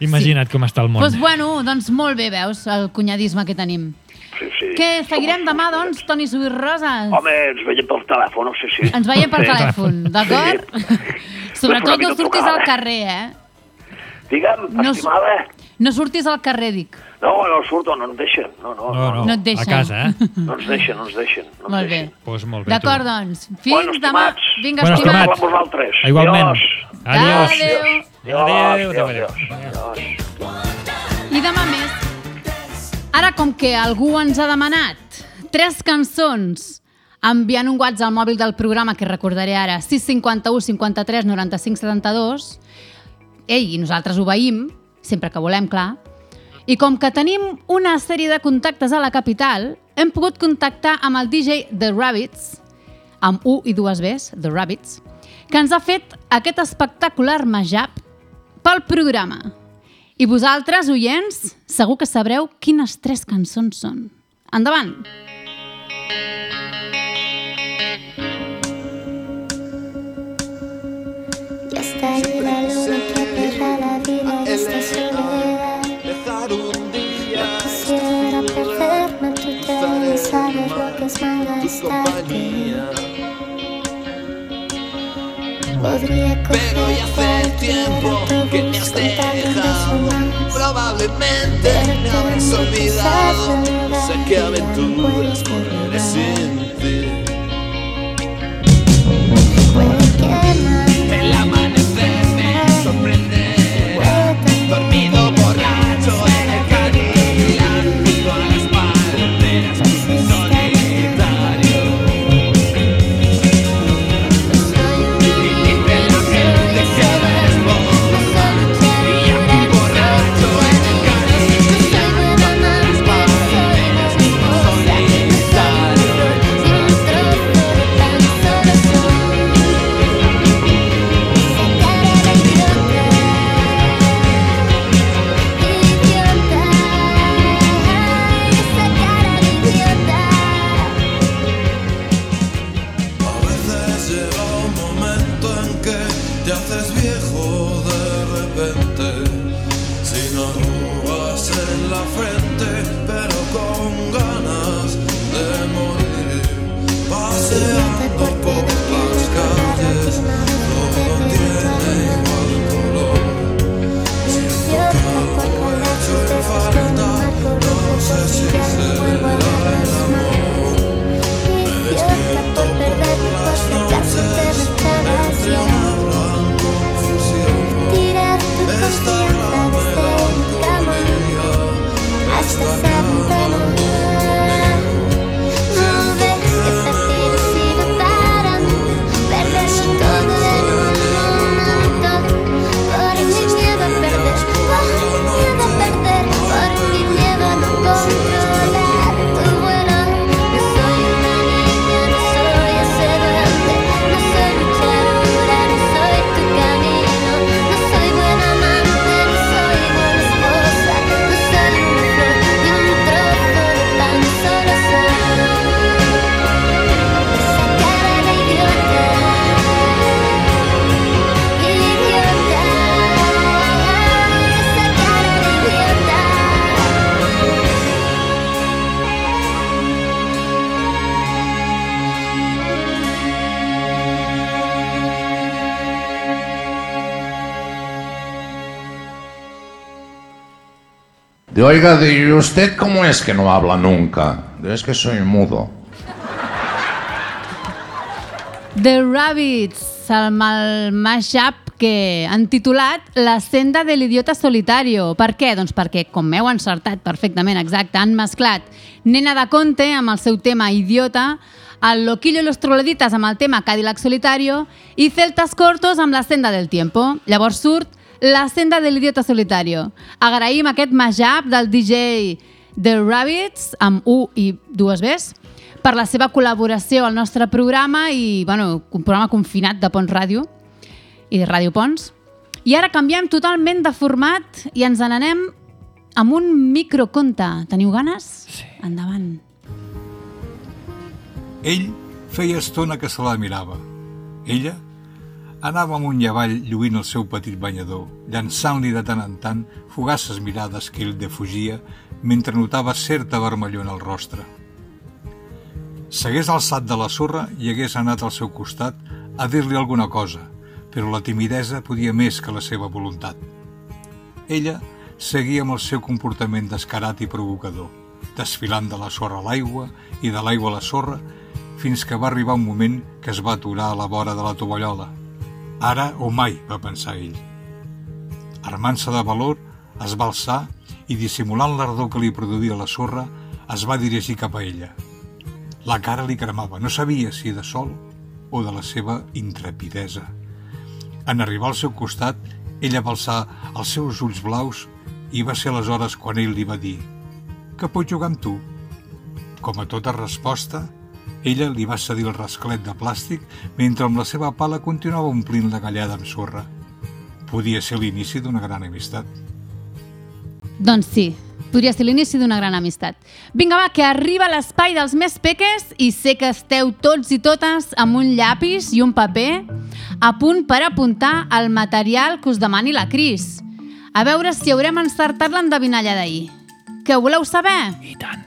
Imagina't com està el món. Doncs pues bueno, doncs molt bé, veus, el cunyadisme que tenim. Sí, sí. Què, seguirem demà, doncs, Toni Subir Roses? Home, ens veiem pel telèfon, sí, sí. Ens veiem per Sí. telèfon, d'acord? Sobretot no surtis al carrer, eh? Digue'm, No- estimada. No surtis al carrer, dic. No, no surto, no ens deixen. No, no, No, no, No et deixen. a casa, eh? no ens deixen, no ens deixen. No Molt bé. deixen. Pues molt bé, D'acord, doncs. Fins Bueno, demà. estimats. Vinga, Bueno, estimat. estimat. Amb vosaltres. Igualment. Adiós. Adiós. Adéu. Adéu, adéu, Adiós. adéu. Adiós. I demà més. Ara, com que algú ens ha demanat tres cançons enviant un WhatsApp al mòbil del programa, que recordaré ara, 651 53 95 72, ei, i nosaltres obeïm, sempre que volem, clar, i com que tenim una sèrie de contactes a la capital, hem pogut contactar amb el DJ The Rabbits, amb U i dues Bs, The Rabbits, que ens ha fet aquest espectacular mashup pel programa. I vosaltres, oients, segur que sabreu quines tres cançons són. Endavant! Ya sabes lo Pero ya hace tiempo que me has dejado. Probablemente me habrás olvidado. No sé qué aventuras correré sin ti. De oiga, ¿y usted cómo es que no habla nunca? Es que soy mudo. The Rabbits, el mal mashup que han titulat La senda de l'idiota solitario. Per què? Doncs perquè, com m'heu encertat perfectament, exacte, han mesclat Nena de Conte amb el seu tema Idiota, el Loquillo y los Troleditas amb el tema Cadillac Solitario i Celtas Cortos amb La senda del tiempo. Llavors surt La senda de l'idiota solitario. Agraïm aquest mashup del DJ The Rabbits amb U i dues Bs per la seva col·laboració al nostre programa i, bueno, un programa confinat de Pons Ràdio i de Ràdio Pons. I ara canviem totalment de format i ens n'anem amb un microconte. Teniu ganes? Sí. Endavant. Ell feia estona que se la mirava. Ella anava amunt i avall lluint el seu petit banyador, llançant-li de tant en tant fugaces mirades que ell defugia mentre notava certa vermellor en el rostre. S'hagués alçat de la sorra i hagués anat al seu costat a dir-li alguna cosa, però la timidesa podia més que la seva voluntat. Ella seguia amb el seu comportament descarat i provocador, desfilant de la sorra a l'aigua i de l'aigua a la sorra, fins que va arribar un moment que es va aturar a la vora de la tovallola. Ara o mai, va pensar ell. Armant-se de valor, es va alçar i, dissimulant l'ardor que li produïa la sorra, es va dirigir cap a ella. La cara li cremava, no sabia si de sol o de la seva intrepidesa. En arribar al seu costat, ella va alçar els seus ulls blaus i va ser aleshores quan ell li va dir que pot jugar amb tu? Com a tota resposta, ella li va cedir el rasclet de plàstic mentre amb la seva pala continuava omplint la gallada amb sorra. Podia ser l'inici d'una gran amistat. Doncs sí, podria ser l'inici d'una gran amistat. Vinga, va, que arriba l'espai dels més peques i sé que esteu tots i totes amb un llapis i un paper a punt per apuntar el material que us demani la Cris. A veure si haurem encertat l'endevinalla d'ahir. Que ho voleu saber? I tant.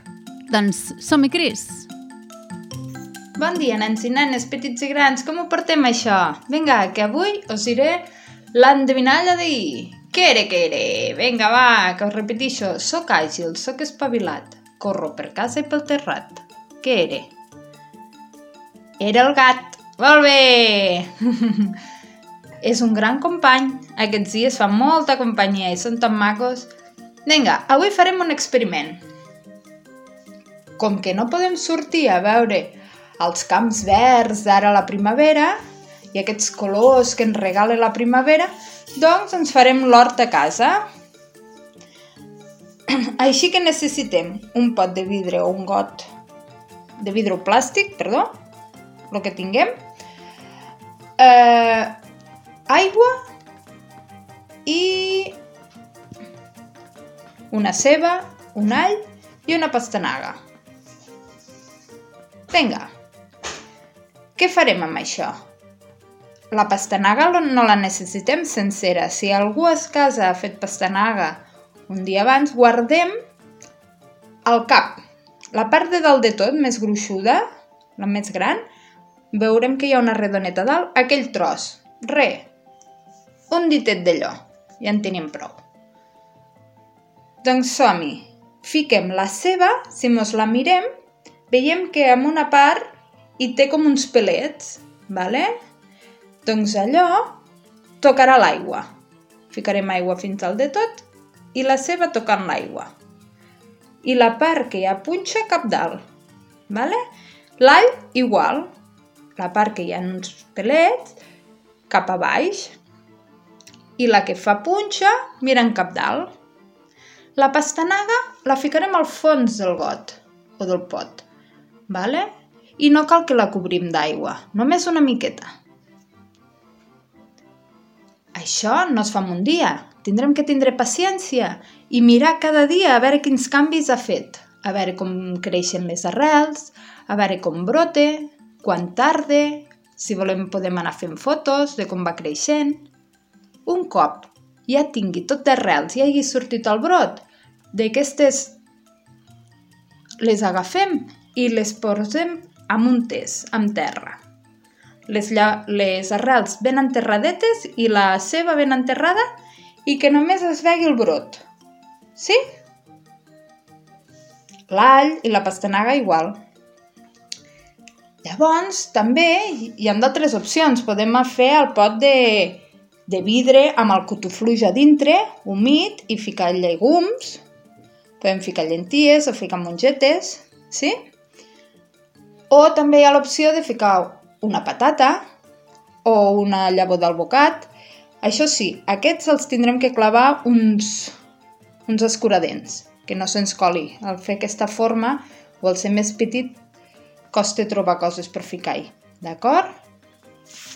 Doncs som-hi, Cris. Bon dia, nens i nenes, petits i grans, com ho portem això? Vinga, que avui us diré l'endevinalla d'ahir. Què era, què era? Vinga, va, que us repetixo. Soc àgil, soc espavilat, corro per casa i pel terrat. Què era? Era el gat. Molt bé! És un gran company. Aquests dies fa molta companyia i són tan macos. Vinga, avui farem un experiment. Com que no podem sortir a veure els camps verds d'ara la primavera i aquests colors que ens regala la primavera, doncs ens farem l'hort a casa. Així que necessitem un pot de vidre o un got de vidre o plàstic, perdó, el que tinguem, eh, aigua i una ceba, un all i una pastanaga. Vinga, què farem amb això? La pastanaga no la necessitem sencera. Si algú a casa ha fet pastanaga un dia abans, guardem el cap. La part de dalt de tot, més gruixuda, la més gran, veurem que hi ha una redoneta dalt, aquell tros. Re, un ditet d'allò. Ja en tenim prou. Doncs som-hi. Fiquem la ceba, si mos la mirem, veiem que en una part hi té com uns pelets, vale? Doncs allò tocarà l'aigua. Ficarem aigua fins al de tot i la ceba tocant l'aigua. I la part que hi ha punxa cap dalt, vale? L'all igual, la part que hi ha uns pelets cap a baix i la que fa punxa mirant cap dalt. La pastanaga la ficarem al fons del got o del pot, vale? I no cal que la cobrim d'aigua, només una miqueta. Això no es fa en un dia. Tindrem que tindre paciència i mirar cada dia a veure quins canvis ha fet, a veure com creixen les arrels, a veure com brote, quan tarde, si volem podem anar fent fotos de com va creixent. Un cop ja tingui tot d'arrels i hagi sortit el brot, d'aquestes les agafem i les posem amb un tes, amb terra. Les, les arrels ben enterradetes i la ceba ben enterrada i que només es vegi el brot. Sí? L'all i la pastanaga igual. Llavors, també hi ha d'altres opcions. Podem fer el pot de, de vidre amb el cotofluix a dintre, humit, i ficar llegums. Podem ficar llenties o ficar mongetes, sí? O també hi ha l'opció de ficar una patata o una llavor d'alvocat. Això sí, aquests els tindrem que clavar uns, uns escuradents, que no se'ns coli. Al fer aquesta forma o al ser més petit costa trobar coses per ficar-hi. D'acord?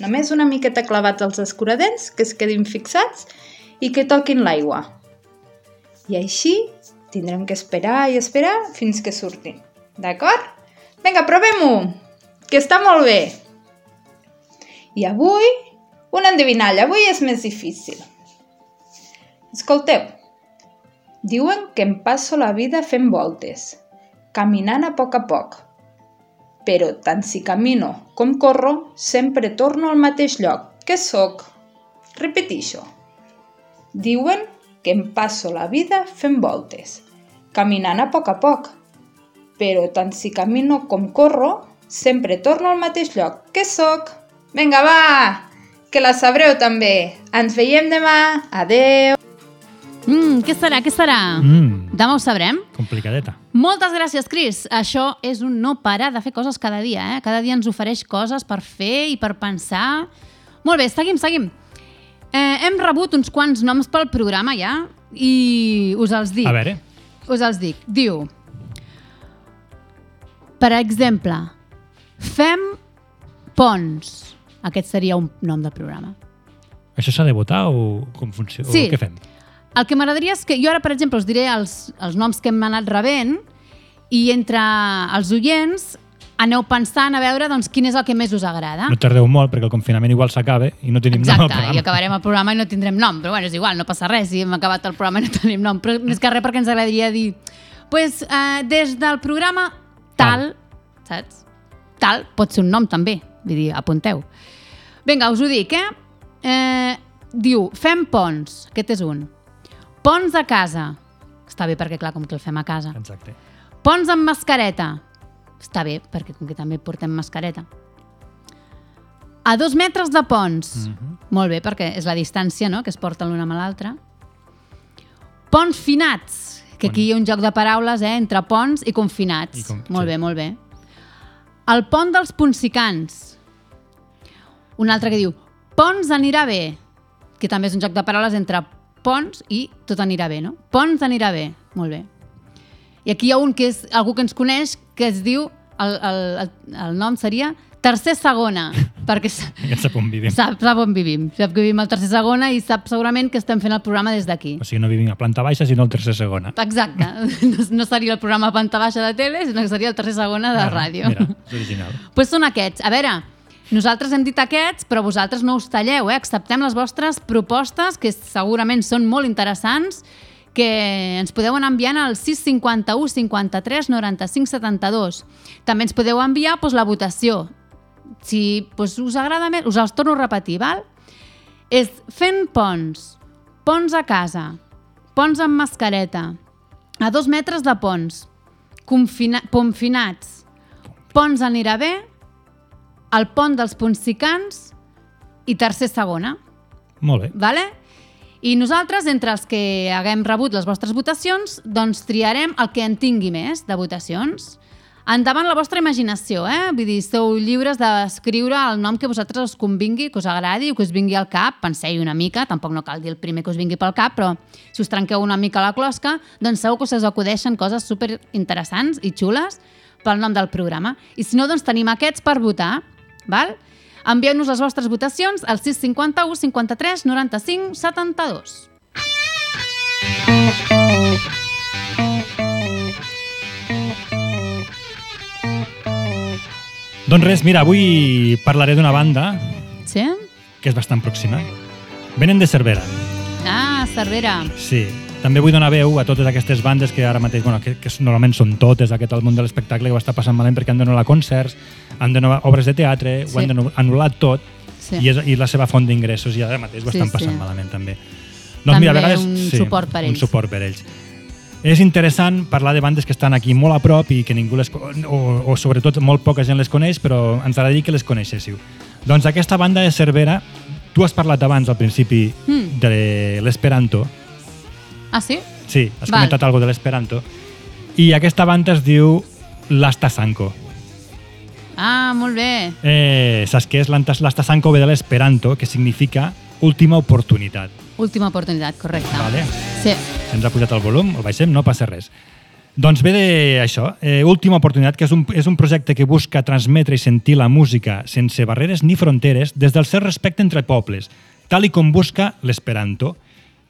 Només una miqueta clavats als escuradents, que es quedin fixats i que toquin l'aigua. I així tindrem que esperar i esperar fins que surtin. D'acord? Vinga, provem-ho! Que està molt bé! I avui, una endevinalla. Avui és més difícil. Escolteu. Diuen que em passo la vida fent voltes, caminant a poc a poc. Però tant si camino com corro, sempre torno al mateix lloc. Què sóc? Repetixo. Diuen que em passo la vida fent voltes, caminant a poc a poc. Però tant si camino com corro, sempre torno al mateix lloc. Què sóc? Vinga, va! Que la sabreu també. Ens veiem demà. Adeu! Mm, què serà, què serà? Mm, Demà ho sabrem. complicadeta. Moltes gràcies, Cris. Això és un no parar de fer coses cada dia, eh? Cada dia ens ofereix coses per fer i per pensar. Molt bé, seguim, seguim. Eh, hem rebut uns quants noms pel programa ja i us els dic. A veure. Us els dic. Diu, per exemple, fem ponts. Aquest seria un nom del programa. Això s'ha de votar o com funciona? Sí. O què fem? El que m'agradaria és que jo ara, per exemple, us diré els, els noms que hem anat rebent i entre els oients aneu pensant a veure doncs, quin és el que més us agrada. No tardeu molt perquè el confinament igual s'acaba i no tenim nom al Exacte, i programa. acabarem el programa i no tindrem nom, però bueno, és igual, no passa res si hem acabat el programa i no tenim nom, però més que res perquè ens agradaria dir pues, eh, des del programa tal, saps? tal pot ser un nom també, vull dir, apunteu. Vinga, us ho dic, eh? eh diu, fem ponts, aquest és un. Ponts a casa. Està bé perquè, clar, com que el fem a casa. Exacte. Ponts amb mascareta. Està bé, perquè com que també portem mascareta. A dos metres de ponts. Mm -hmm. Molt bé, perquè és la distància no? que es porten l'una amb l'altra. Ponts finats, que aquí hi ha un joc de paraules eh? entre ponts i confinats. I com- molt sí. bé, molt bé. El pont dels ponsicans. Un altre que diu, ponts anirà bé, que també és un joc de paraules entre ponts i tot anirà bé, no? Ponts anirà bé, molt bé. I aquí hi ha un que és algú que ens coneix, que es diu, el, el, el, el nom seria tercer segona, perquè Aquest sap on vivim. sap, sap on vivim. Sap que vivim al tercer segona i sap segurament que estem fent el programa des d'aquí. O sigui, no vivim a planta baixa, sinó al tercer segona. Exacte. No, no seria el programa planta baixa de tele, sinó que seria el tercer segona de ràdio. Mira, és original. pues són aquests. A veure, nosaltres hem dit aquests, però vosaltres no us talleu, eh? Acceptem les vostres propostes, que segurament són molt interessants, que ens podeu anar enviant al 651 53 95 72. També ens podeu enviar doncs, la votació. Si doncs, us agrada més, us els torno a repetir, val? És fent ponts, ponts a casa, ponts amb mascareta, a dos metres de ponts, confina confinats, ponts anirà bé, el pont dels ponsicans i tercer segona. Molt bé. Vale? I nosaltres, entre els que haguem rebut les vostres votacions, doncs triarem el que en tingui més de votacions. Endavant la vostra imaginació, eh? Vull dir, sou lliures d'escriure el nom que vosaltres us convingui, que us agradi o que us vingui al cap, penseu una mica, tampoc no cal dir el primer que us vingui pel cap, però si us trenqueu una mica la closca, doncs segur que us acudeixen coses super interessants i xules pel nom del programa. I si no, doncs tenim aquests per votar, val? Envieu-nos les vostres votacions al 651 53 95 72. Doncs res, mira, avui parlaré d'una banda Sí? que és bastant pròxima. Venen de Cervera, Ah, Cervera. sí. També vull donar veu a totes aquestes bandes que ara mateix, bueno, que, que normalment són totes aquest al món de l'espectacle que ho està passant malament perquè han d'anul·lar concerts, han d'anul·lar obres de teatre, Sí. ho han d'anul·lar tot Sí. i, és, i la seva font d'ingressos i ara mateix ho Sí, estan sí. passant malament també. També un suport per Un ells. suport per ells. És interessant parlar de bandes que estan aquí molt a prop i que ningú les... o, o sobretot molt poca gent les coneix, però ens agradaria que les coneixéssiu. Doncs aquesta banda de Cervera, tu has parlat abans al principi Mm. de l'Esperanto, Ah, sí? sí, has Val. comentat alguna de l'Esperanto, i aquesta banda es diu l'Astasanko. Ah, molt bé. Eh, saps què és l'Astasanko? Ve de l'Esperanto, que significa última oportunitat. Última oportunitat, correcte. Vale. Sí. Si ens ha pujat el volum, el baixem, no passa res. Doncs ve d'això, eh, Última Oportunitat, que és un, és un projecte que busca transmetre i sentir la música sense barreres ni fronteres des del cert respecte entre pobles, tal i com busca l'Esperanto,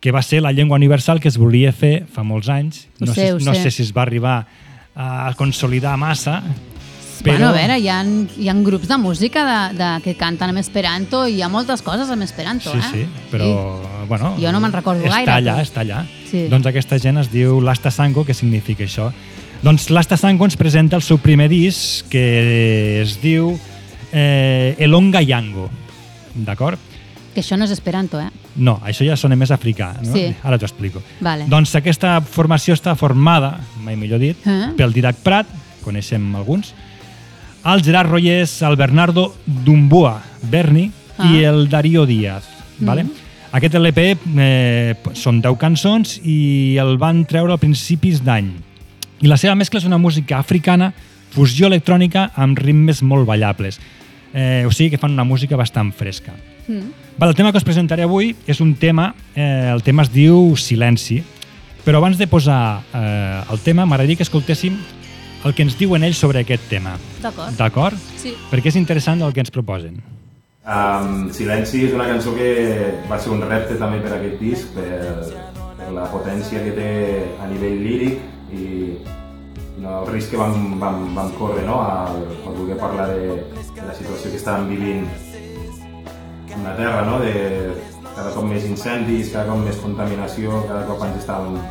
que va ser la llengua universal que es volia fer fa molts anys. Ho No, sé, sé, no sé. sé si es va arribar a consolidar massa, Però... Bueno, a veure, hi ha, hi ha grups de música de, de, que canten en esperanto i hi ha moltes coses en esperanto, Sí, eh? sí, però, bueno... Jo no me'n recordo està gaire, allà, però- està allà. Sí. Doncs aquesta gent es diu L'Asta Sango, que significa això. Doncs l'Asta Sango ens presenta el seu primer disc, que es diu eh, Elonga Yango, d'acord? Que això no és esperanto, eh? No, això ja sona més africà, no? Sí. Ara t'ho explico. Vale. Doncs aquesta formació està formada, mai millor dit, Eh? pel Didac Prat, coneixem alguns, el Gerard Rollés, el Bernardo Dumbua Berni Ah. i el Darío Díaz. Vale? Mhm. Aquest LP eh, són 10 cançons i el van treure a principis d'any. I la seva mescla és una música africana, fusió electrònica amb ritmes molt ballables. Eh, o sigui que fan una música bastant fresca. Mm. Val, el tema que us presentaré avui és un tema, eh, el tema es diu Silenci, però abans de posar eh, el tema m'agradaria que escoltéssim el que ens diuen ells sobre aquest tema. D'acord. D'acord? Sí. Perquè és interessant el que ens proposen. Um, Silenci és una cançó que va ser un repte també per aquest disc, per, per la potència que té a nivell líric i no, el risc que vam, vam, vam córrer no? al, al voler parlar de, de la situació que estàvem vivint en la Terra, no? de cada cop més incendis, cada cop més contaminació, cada cop ens estàvem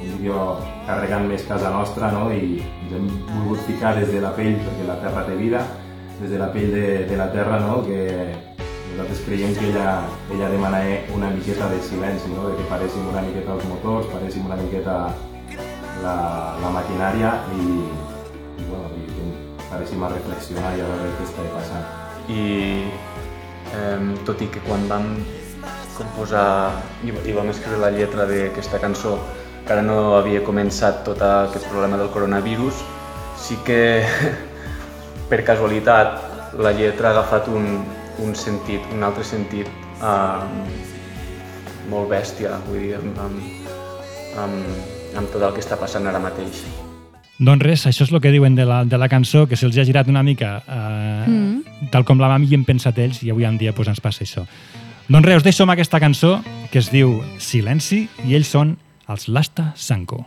un vídeo carregant més casa nostra, no? I ens hem volgut ficar des de la pell, perquè la terra té vida, des de la pell de, de la terra, no? Que nosaltres creiem que ella, ella demana una miqueta de silenci, no? De que paréssim una miqueta els motors, paréssim una miqueta la, la maquinària i, i, bueno, i que paréssim a reflexionar i a veure què està passant. i eh, tot i que quan vam composar i, i vam escriure la lletra d'aquesta cançó encara no havia començat tot aquest problema del coronavirus, sí que per casualitat la lletra ha agafat un, un sentit, un altre sentit eh, molt bèstia, vull dir, amb, amb, amb, amb tot el que està passant ara mateix. Doncs res, això és el que diuen de la, de la cançó, que se'ls ha girat una mica eh, Mm. tal com la vam havien pensat ells, i avui en dia pues, ens passa això. Doncs res, us deixo amb aquesta cançó que es diu Silenci, i ells són els Lasta Sanko.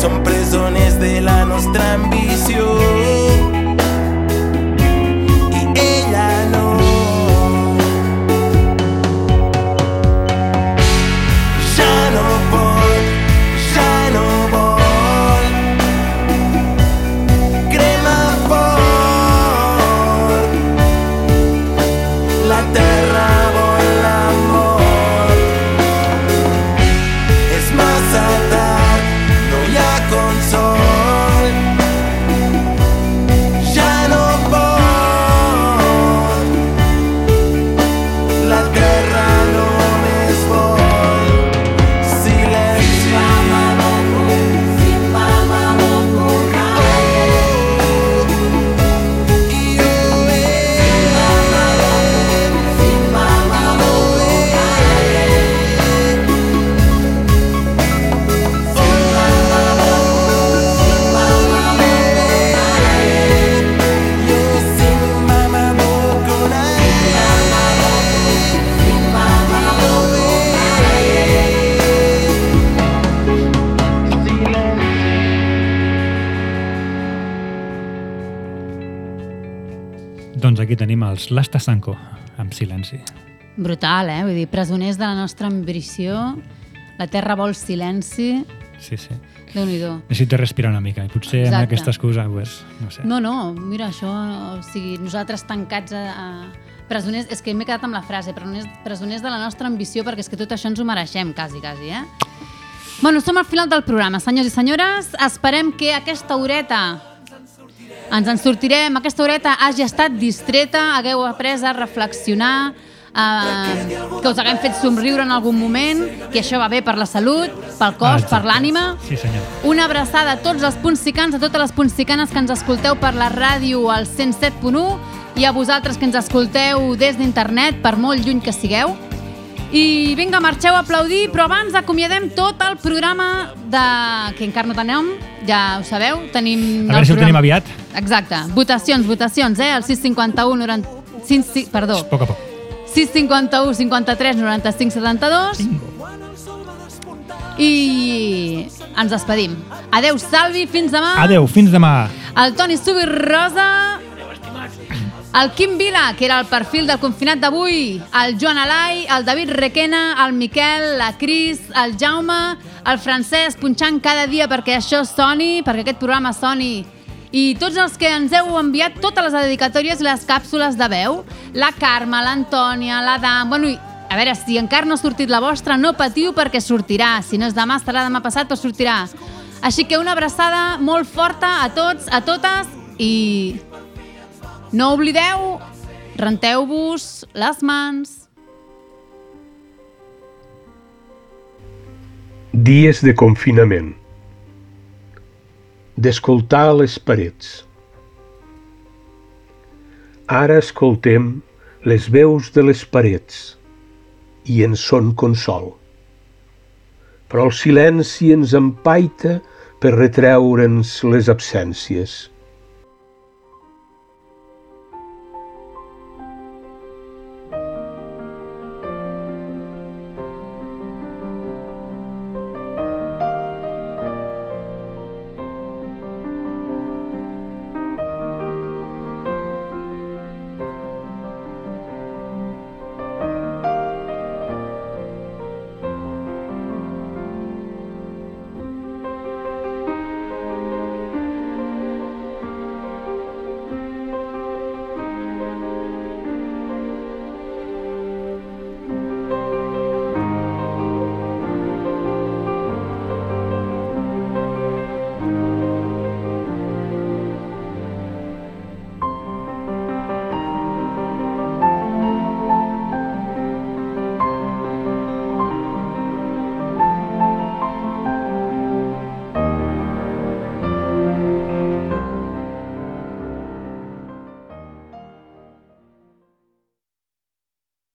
Som presoners de la nostra els Lasta Sanko, amb silenci. Brutal, eh? Vull dir, presoners de la nostra ambició, la terra vol silenci, Sí, sí. Déu-n'hi-do. Necessito respirar una mica i potser amb Exacte. aquesta excusa, pues, no sé. No, no, mira, això, o sigui, nosaltres tancats a, a, presoners, és que m'he quedat amb la frase, presoners, presoners de la nostra ambició, perquè és que tot això ens ho mereixem, quasi, quasi, eh? Bueno, som al final del programa, senyors i senyores. Esperem que aquesta horeta ens en sortirem, aquesta horeta hagi estat distreta, hagueu après a reflexionar, eh, que us haguem fet somriure en algun moment, que això va bé per la salut, pel cos, per l'ànima. Sí, senyor. Una abraçada a tots els punsicans, a totes les punsicanes que ens escolteu per la ràdio al 107.1 i a vosaltres que ens escolteu des d'internet, per molt lluny que sigueu. I vinga, marxeu a aplaudir, però abans acomiadem tot el programa de... que encara no tenem, ja ho sabeu, tenim... A veure el si ho tenim aviat. Exacte. Votacions, votacions, eh? El 651 90... 5, perdó. A poc a poc. 651 53 95 72 i ens despedim. Adeu, Salvi, fins demà. Adeu, fins demà. El Toni Subirrosa, el Quim Vila, que era el perfil del confinat d'avui, el Joan Alai, el David Requena, el Miquel, la Cris, el Jaume, el Francesc, punxant cada dia perquè això soni, perquè aquest programa soni, i tots els que ens heu enviat totes les dedicatòries i les càpsules de veu, la Carme, l'Antònia, l'Adam, bueno, a veure, si encara no ha sortit la vostra, no patiu perquè sortirà. Si no és demà, estarà demà passat, però sortirà. Així que una abraçada molt forta a tots, a totes, i no oblideu, renteu-vos les mans. Dies de confinament. D'escoltar les parets. Ara escoltem les veus de les parets i en són consol. Però el silenci ens empaita per retreure'ns les absències.